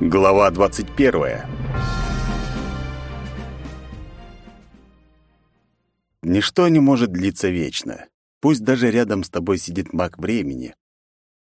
Глава 21. Ничто не может длиться вечно. Пусть даже рядом с тобой сидит маг времени.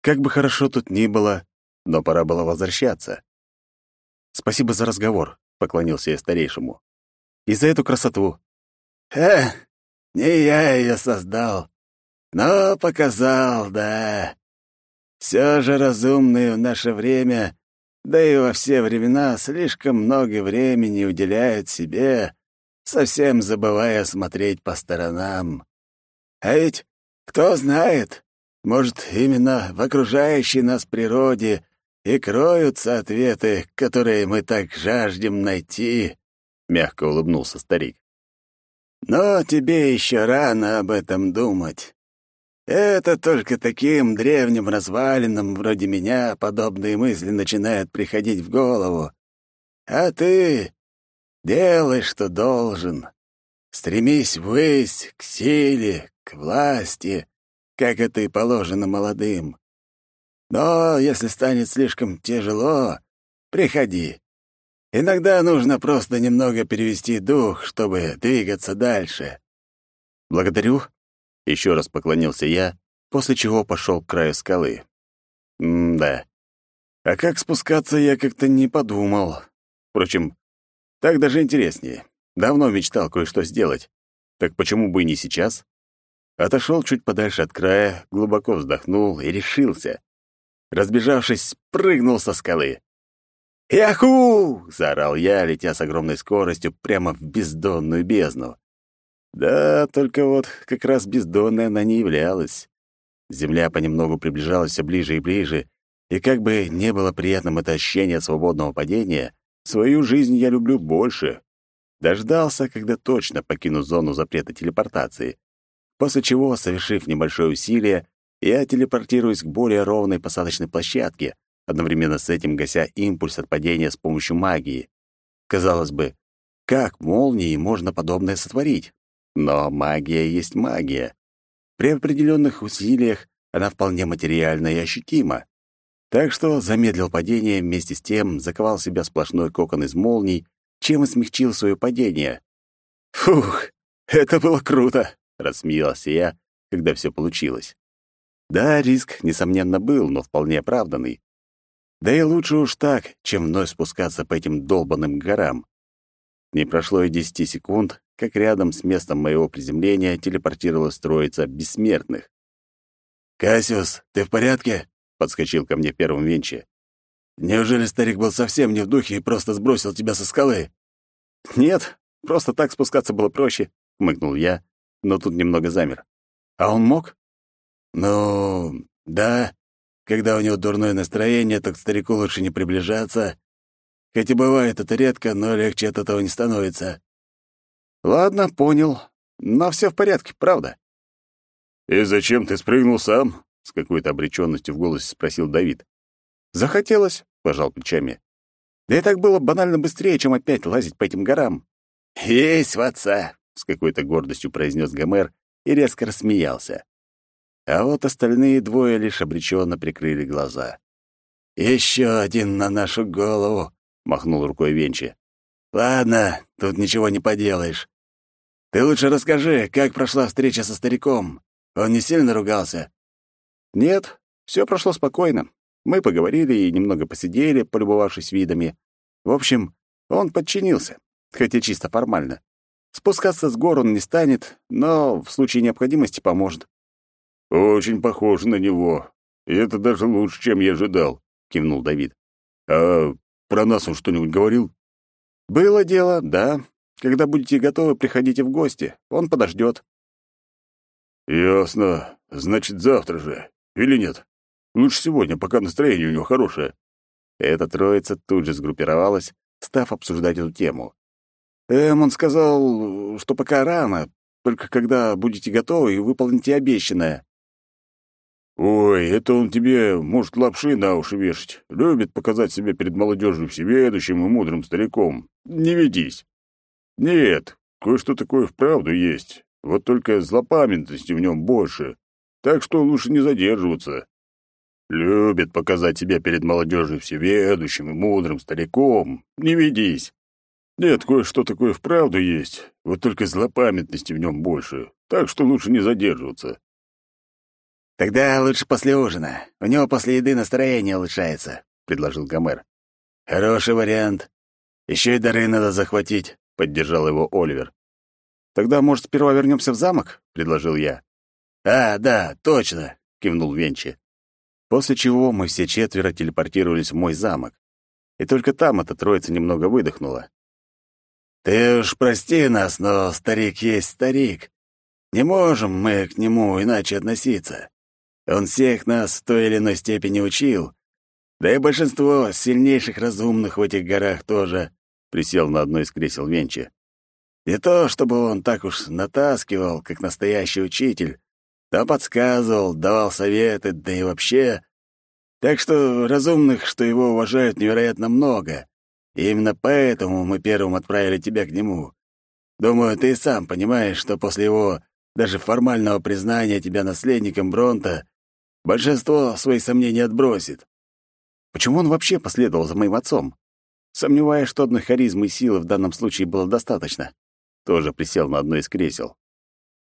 Как бы хорошо тут ни было, но пора было возвращаться. Спасибо за разговор, поклонился я старейшему. И за эту красоту. Эх, не я ее создал, но показал, да. Все же разумные в наше время, да и во все времена, слишком много времени уделяют себе, совсем забывая смотреть по сторонам. А ведь, кто знает, может, именно в окружающей нас природе и кроются ответы, которые мы так жаждем найти, — мягко улыбнулся старик. Но тебе еще рано об этом думать. Это только таким древним развалинам вроде меня подобные мысли начинают приходить в голову. А ты делай, что должен. Стремись ввысь, к силе, к власти, как это и положено молодым. Но если станет слишком тяжело, приходи. Иногда нужно просто немного перевести дух, чтобы двигаться дальше. Благодарю, еще раз поклонился я, после чего пошел к краю скалы. М-да. А как спускаться, я как-то не подумал. Впрочем, так даже интереснее. Давно мечтал кое-что сделать. Так почему бы и не сейчас? Отошел чуть подальше от края, глубоко вздохнул и решился. Разбежавшись, прыгнул со скалы. «Яху!» — заорал я, летя с огромной скоростью прямо в бездонную бездну. Да, только вот как раз бездонной она не являлась. Земля понемногу приближалась все ближе и ближе, и как бы не было приятным это ощущение свободного падения, свою жизнь я люблю больше. Дождался, когда точно покину зону запрета телепортации, после чего, совершив небольшое усилие, я телепортируюсь к более ровной посадочной площадке, одновременно с этим гася импульс от падения с помощью магии. Казалось бы, как молнией можно подобное сотворить? Но магия есть магия. При определенных усилиях она вполне материальна и ощутима. Так что замедлил падение, вместе с тем заковал себя сплошной кокон из молний, чем и смягчил свое падение. «Фух, это было круто!» — рассмеялся я, когда все получилось. Да, риск, несомненно, был, но вполне оправданный. Да и лучше уж так, чем вновь спускаться по этим долбанным горам. Не прошло и десяти секунд, как рядом с местом моего приземления телепортировалась троица бессмертных. «Кассиус, ты в порядке?» — подскочил ко мне первым Венчи. «Неужели старик был совсем не в духе и просто сбросил тебя со скалы?» «Нет, просто так спускаться было проще», — хмыкнул я, но тут немного замер. «А он мог?» «Ну, да. Когда у него дурное настроение, то к старику лучше не приближаться. Хоть и бывает это редко, но легче от этого не становится. Ладно, понял. Но все в порядке, правда. И зачем ты спрыгнул сам? С какой-то обреченностью в голосе спросил Давид. Захотелось, пожал плечами. Да и так было банально быстрее, чем опять лазить по этим горам. Есть в отца, с какой-то гордостью произнес Гомер и резко рассмеялся. А вот остальные двое лишь обреченно прикрыли глаза. Еще один на нашу голову, махнул рукой Венчи. Ладно, тут ничего не поделаешь. Ты лучше расскажи, как прошла встреча со стариком. Он не сильно ругался? Нет, все прошло спокойно. Мы поговорили и немного посидели, полюбовавшись видами. В общем, он подчинился, хотя чисто формально. Спускаться с гор он не станет, но в случае необходимости поможет. «Очень похоже на него. И это даже лучше, чем я ожидал», — кивнул Давид. «А про нас он что-нибудь говорил? Было дело, да. Когда будете готовы, приходите в гости. Он подождет. Ясно. Значит, завтра же. Или нет? Лучше сегодня, пока настроение у него хорошее. Эта троица тут же сгруппировалась, став обсуждать эту тему. Эм, он сказал, что пока рано, только когда будете готовы и выполните обещанное. «Ой, это он тебе может лапши на уши вешать. Любит показать себя перед молодежью всеведущим и мудрым стариком. Не ведись. Нет, кое-что такое вправду есть. Вот только злопамятности в нем больше. Так что лучше не задерживаться». Любит показать себя перед молодежью всеведущим и мудрым стариком. Не ведись. Нет, кое-что такое вправду есть, вот только злопамятности в нем больше, так что лучше не задерживаться. «Тогда лучше после ужина. У него после еды настроение улучшается», — предложил Гомер. «Хороший вариант. Еще и дары надо захватить», — поддержал его Оливер. «Тогда, может, сперва вернемся в замок?» — предложил я. «А, да, точно», — кивнул Венчи. После чего мы все четверо телепортировались в мой замок. И только там эта троица немного выдохнула. «Ты уж прости нас, но старик есть старик. Не можем мы к нему иначе относиться. Он всех нас в той или иной степени учил. Да и большинство сильнейших разумных в этих горах тоже», — присел на одно из кресел Венчи. «Не то, чтобы он так уж натаскивал, как настоящий учитель, да подсказывал, давал советы, да и вообще. Так что разумных, что его уважают, невероятно много. И именно поэтому мы первым отправили тебя к нему. Думаю, ты сам понимаешь, что после его даже формального признания тебя наследником Бронта большинство свои сомнения отбросит. Почему он вообще последовал за моим отцом? Сомневаюсь, что одной харизмы и силы в данном случае было достаточно. Тоже присел на одно из кресел.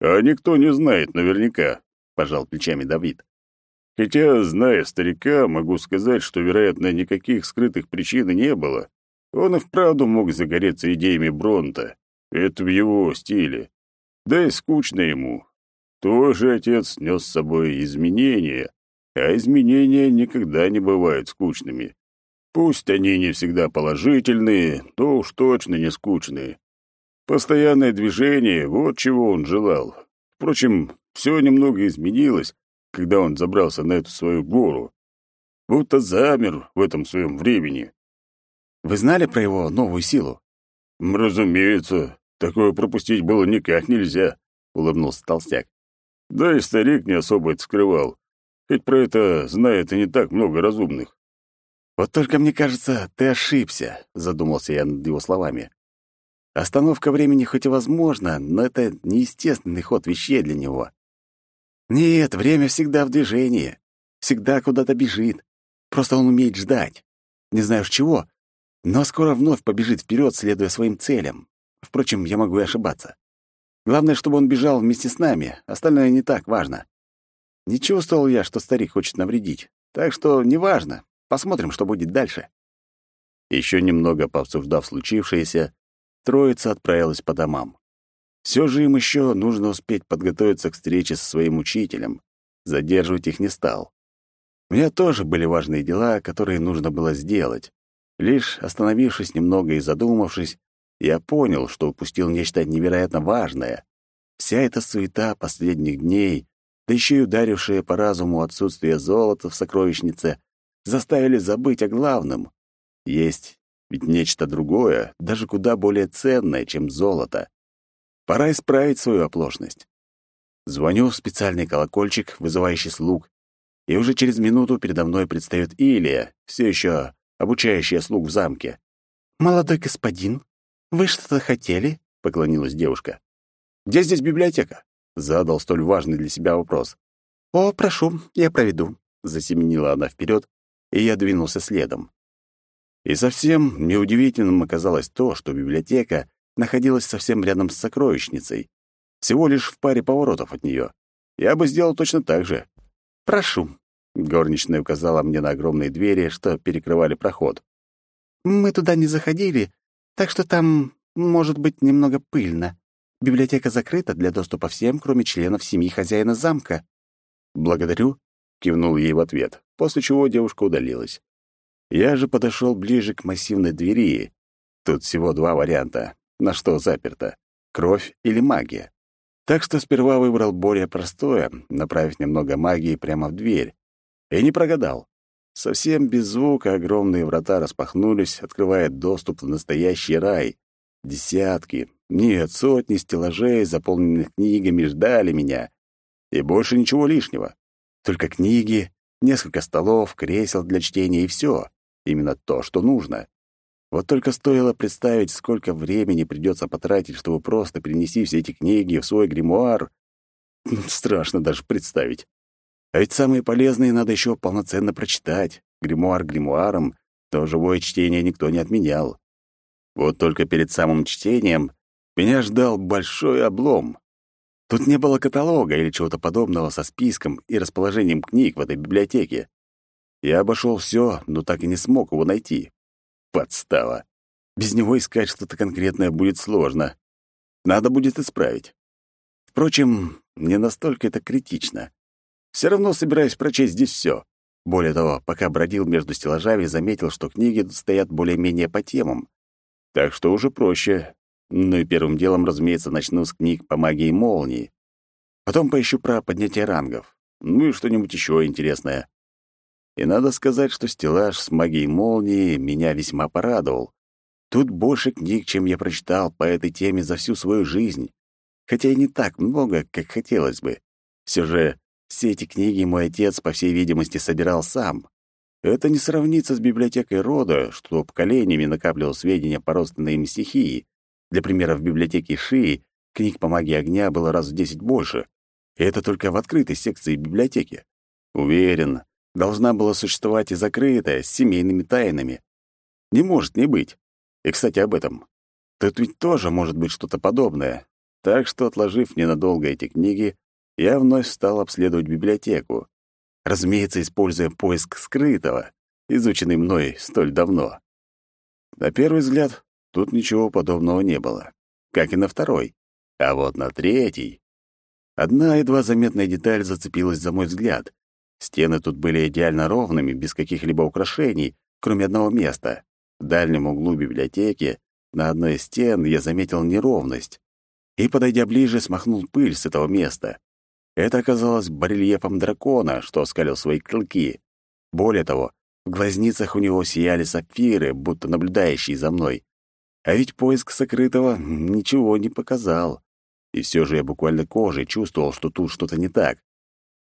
«А никто не знает наверняка», — пожал плечами Давид. «Хотя, зная старика, могу сказать, что, вероятно, никаких скрытых причин не было. Он и вправду мог загореться идеями Бронта. Это в его стиле. Да и скучно ему. Тоже отец нес с собой изменения, а изменения никогда не бывают скучными. Пусть они не всегда положительные, то уж точно не скучные. Постоянное движение — вот чего он желал. Впрочем, все немного изменилось, когда он забрался на эту свою гору. Будто замер в этом своем времени. Вы знали про его новую силу? Разумеется, такое пропустить было никак нельзя, улыбнулся толстяк. Да и старик не особо это скрывал. Ведь про это знает и не так много разумных. Вот только мне кажется, ты ошибся, задумался я над его словами. Остановка времени хоть и возможна, но это неестественный ход вещей для него. Нет, время всегда в движении, всегда куда-то бежит. Просто он умеет ждать. Не знаешь чего, но скоро вновь побежит вперед, следуя своим целям. Впрочем, я могу и ошибаться. Главное, чтобы он бежал вместе с нами, остальное не так важно. Не чувствовал я, что старик хочет навредить, так что неважно. Посмотрим, что будет дальше. Еще немного пообсуждав случившееся, троица отправилась по домам. Все же им еще нужно успеть подготовиться к встрече со своим учителем. Задерживать их не стал. У меня тоже были важные дела, которые нужно было сделать. Лишь остановившись немного и задумавшись, я понял, что упустил нечто невероятно важное. Вся эта суета последних дней, да еще и ударившее по разуму отсутствие золота в сокровищнице, заставили забыть о главном. Есть ведь нечто другое, даже куда более ценное, чем золото. Пора исправить свою оплошность. Звоню в специальный колокольчик, вызывающий слуг, и уже через минуту передо мной предстает Илия, все еще обучающая слуг в замке. «Молодой господин, вы что-то хотели?» — поклонилась девушка. «Где здесь библиотека?» — задал столь важный для себя вопрос. «О, прошу, я проведу», — засеменила она вперед, и я двинулся следом. И совсем неудивительным оказалось то, что библиотека находилась совсем рядом с сокровищницей, всего лишь в паре поворотов от нее. Я бы сделал точно так же. «Прошу», Горничная указала мне на огромные двери, что перекрывали проход. «Мы туда не заходили, так что там может быть немного пыльно. Библиотека закрыта для доступа всем, кроме членов семьи хозяина замка». «Благодарю», — кивнул ей в ответ, после чего девушка удалилась. Я же подошел ближе к массивной двери. Тут всего два варианта, на что заперто — кровь или магия. Так что сперва выбрал более простое, направив немного магии прямо в дверь, и не прогадал. Совсем без звука огромные врата распахнулись, открывая доступ в настоящий рай. Десятки, нет, сотни стеллажей, заполненных книгами, ждали меня. И больше ничего лишнего. Только книги, несколько столов, кресел для чтения и все. Именно то, что нужно. Вот только стоило представить, сколько времени придется потратить, чтобы просто перенести все эти книги в свой гримуар. Страшно даже представить. А ведь самые полезные надо еще полноценно прочитать. Гримуар гримуаром, то живое чтение никто не отменял. Вот только перед самым чтением меня ждал большой облом. Тут не было каталога или чего-то подобного со списком и расположением книг в этой библиотеке. Я обошел все, но так и не смог его найти. Подстава. Без него искать что-то конкретное будет сложно. Надо будет исправить. Впрочем, не настолько это критично. Все равно собираюсь прочесть здесь все. Более того, пока бродил между стеллажами, заметил, что книги тут стоят более-менее по темам. Так что уже проще. Ну и первым делом, разумеется, начну с книг по магии молнии. Потом поищу про поднятие рангов. Ну и что-нибудь еще интересное. И надо сказать, что стеллаж с магией молнии меня весьма порадовал. Тут больше книг, чем я прочитал по этой теме за всю свою жизнь. Хотя и не так много, как хотелось бы. Все же все эти книги мой отец, по всей видимости, собирал сам. Это не сравнится с библиотекой рода, что поколениями накапливал сведения по родственной им стихии. Для примера, в библиотеке Шии книг по магии огня было раз в десять больше. И это только в открытой секции библиотеки. Уверен, должна была существовать и закрытая, с семейными тайнами. Не может не быть. И, кстати, об этом. Тут ведь тоже может быть что-то подобное. Так что, отложив ненадолго эти книги, я вновь стал обследовать библиотеку. Разумеется, используя поиск скрытого, изученный мной столь давно. На первый взгляд, тут ничего подобного не было. Как и на второй. А вот на третий... Одна едва заметная деталь зацепилась за мой взгляд. Стены тут были идеально ровными, без каких-либо украшений, кроме одного места. В дальнем углу библиотеки на одной из стен я заметил неровность и, подойдя ближе, смахнул пыль с этого места. Это оказалось барельефом дракона, что оскалил свои клыки. Более того, в глазницах у него сияли сапфиры, будто наблюдающие за мной. А ведь поиск сокрытого ничего не показал. И все же я буквально кожей чувствовал, что тут что-то не так.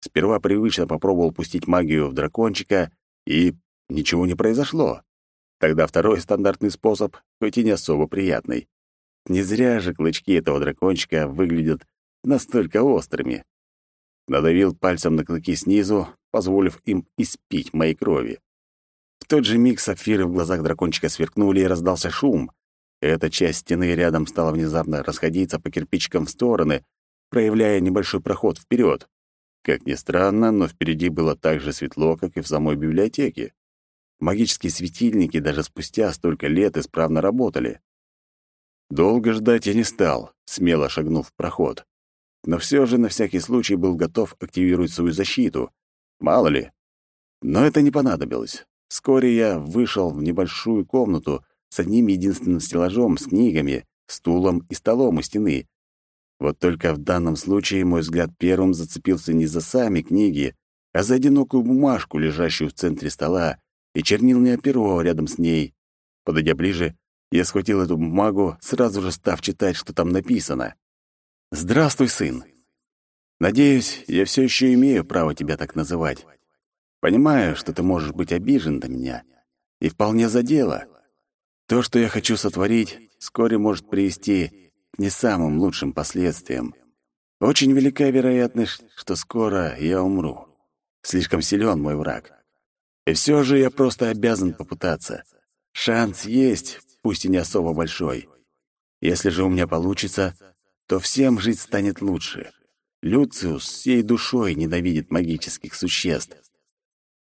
Сперва привычно попробовал пустить магию в дракончика, и ничего не произошло. Тогда второй стандартный способ, хоть и не особо приятный. Не зря же клычки этого дракончика выглядят настолько острыми надавил пальцем на клыки снизу, позволив им испить моей крови. В тот же миг сапфиры в глазах дракончика сверкнули, и раздался шум. Эта часть стены рядом стала внезапно расходиться по кирпичикам в стороны, проявляя небольшой проход вперед. Как ни странно, но впереди было так же светло, как и в самой библиотеке. Магические светильники даже спустя столько лет исправно работали. Долго ждать я не стал, смело шагнув в проход но все же на всякий случай был готов активировать свою защиту. Мало ли. Но это не понадобилось. Вскоре я вышел в небольшую комнату с одним единственным стеллажом с книгами, стулом и столом у стены. Вот только в данном случае мой взгляд первым зацепился не за сами книги, а за одинокую бумажку, лежащую в центре стола, и чернильное перо рядом с ней. Подойдя ближе, я схватил эту бумагу, сразу же став читать, что там написано. «Здравствуй, сын. Надеюсь, я все еще имею право тебя так называть. Понимаю, что ты можешь быть обижен на меня. И вполне за дело. То, что я хочу сотворить, вскоре может привести к не самым лучшим последствиям. Очень велика вероятность, что скоро я умру. Слишком силен мой враг. И все же я просто обязан попытаться. Шанс есть, пусть и не особо большой. Если же у меня получится, то всем жить станет лучше. Люциус всей душой ненавидит магических существ.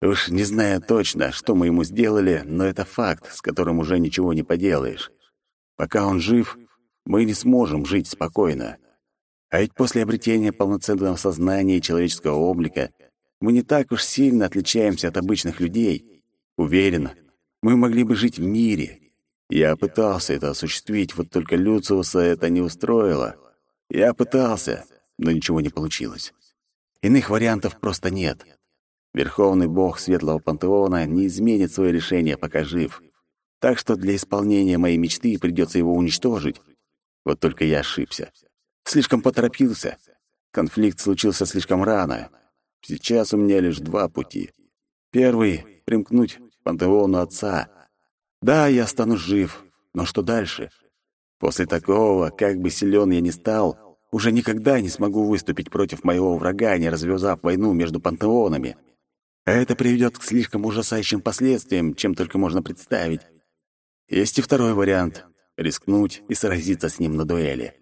Уж не знаю точно, что мы ему сделали, но это факт, с которым уже ничего не поделаешь. Пока он жив, мы не сможем жить спокойно. А ведь после обретения полноценного сознания и человеческого облика мы не так уж сильно отличаемся от обычных людей. Уверен, мы могли бы жить в мире. Я пытался это осуществить, вот только Люциуса это не устроило. Я пытался, но ничего не получилось. Иных вариантов просто нет. Верховный бог Светлого Пантеона не изменит свое решение, пока жив. Так что для исполнения моей мечты придется его уничтожить. Вот только я ошибся. Слишком поторопился. Конфликт случился слишком рано. Сейчас у меня лишь два пути. Первый — примкнуть к пантеону отца. Да, я стану жив, но что дальше? После такого, как бы силен я ни стал, уже никогда не смогу выступить против моего врага, не развязав войну между пантеонами. А это приведет к слишком ужасающим последствиям, чем только можно представить. Есть и второй вариант — рискнуть и сразиться с ним на дуэли.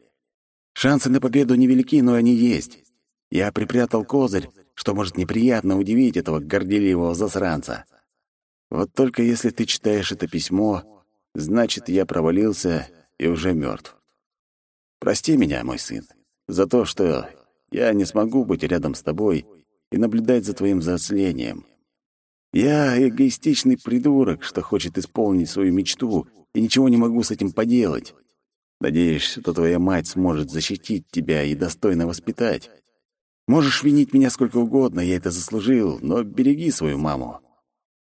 Шансы на победу невелики, но они есть. Я припрятал козырь, что может неприятно удивить этого горделивого засранца. Вот только если ты читаешь это письмо, значит, я провалился и уже мертв. Прости меня, мой сын, за то, что я не смогу быть рядом с тобой и наблюдать за твоим взрослением. Я эгоистичный придурок, что хочет исполнить свою мечту, и ничего не могу с этим поделать. Надеюсь, что твоя мать сможет защитить тебя и достойно воспитать. Можешь винить меня сколько угодно, я это заслужил, но береги свою маму.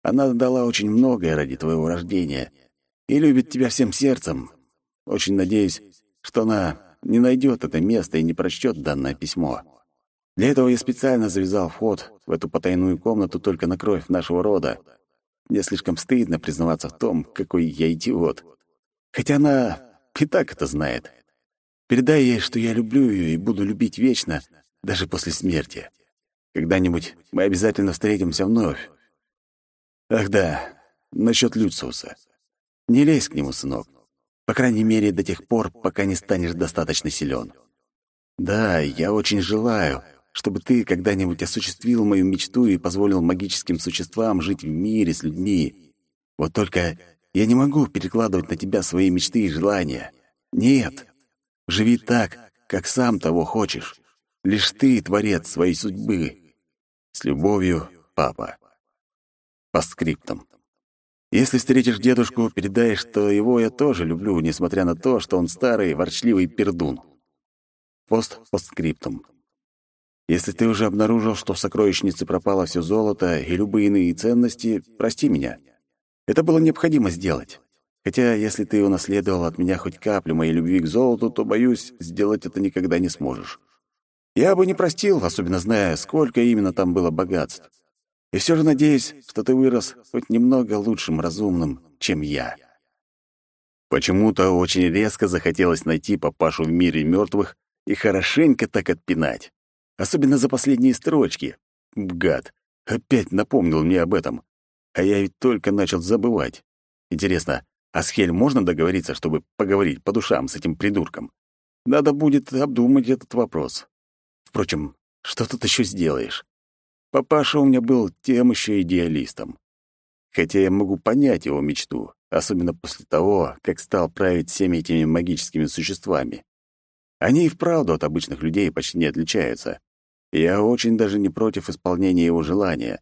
Она дала очень многое ради твоего рождения и любит тебя всем сердцем. Очень надеюсь, что она не найдет это место и не прочтет данное письмо. Для этого я специально завязал вход в эту потайную комнату только на кровь нашего рода. Мне слишком стыдно признаваться в том, какой я идиот. Хотя она и так это знает. Передай ей, что я люблю ее и буду любить вечно, даже после смерти. Когда-нибудь мы обязательно встретимся вновь. Ах да, насчет Люциуса. Не лезь к нему, сынок. По крайней мере, до тех пор, пока не станешь достаточно силен. Да, я очень желаю, чтобы ты когда-нибудь осуществил мою мечту и позволил магическим существам жить в мире с людьми. Вот только я не могу перекладывать на тебя свои мечты и желания. Нет. Живи так, как сам того хочешь. Лишь ты творец своей судьбы. С любовью, папа. По скриптам. Если встретишь дедушку, передай, что его я тоже люблю, несмотря на то, что он старый, ворчливый пердун. Пост постскриптум. Если ты уже обнаружил, что в сокровищнице пропало все золото и любые иные ценности, прости меня. Это было необходимо сделать. Хотя, если ты унаследовал от меня хоть каплю моей любви к золоту, то, боюсь, сделать это никогда не сможешь. Я бы не простил, особенно зная, сколько именно там было богатств. И все же надеюсь, что ты вырос хоть немного лучшим разумным, чем я. Почему-то очень резко захотелось найти папашу в мире мертвых и хорошенько так отпинать. Особенно за последние строчки. Гад. Опять напомнил мне об этом. А я ведь только начал забывать. Интересно, а с Хель можно договориться, чтобы поговорить по душам с этим придурком? Надо будет обдумать этот вопрос. Впрочем, что тут еще сделаешь? Папаша у меня был тем еще идеалистом. Хотя я могу понять его мечту, особенно после того, как стал править всеми этими магическими существами. Они и вправду от обычных людей почти не отличаются. Я очень даже не против исполнения его желания.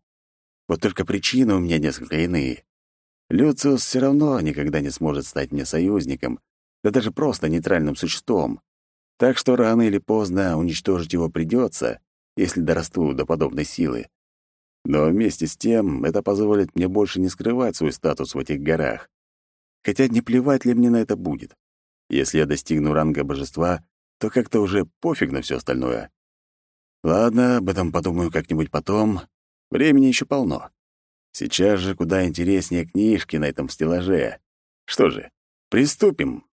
Вот только причины у меня несколько иные. Люциус все равно никогда не сможет стать мне союзником, да даже просто нейтральным существом. Так что рано или поздно уничтожить его придется, если дорасту до подобной силы. Но вместе с тем это позволит мне больше не скрывать свой статус в этих горах. Хотя не плевать ли мне на это будет. Если я достигну ранга божества, то как-то уже пофиг на все остальное. Ладно, об этом подумаю как-нибудь потом. Времени еще полно. Сейчас же куда интереснее книжки на этом стеллаже. Что же, приступим.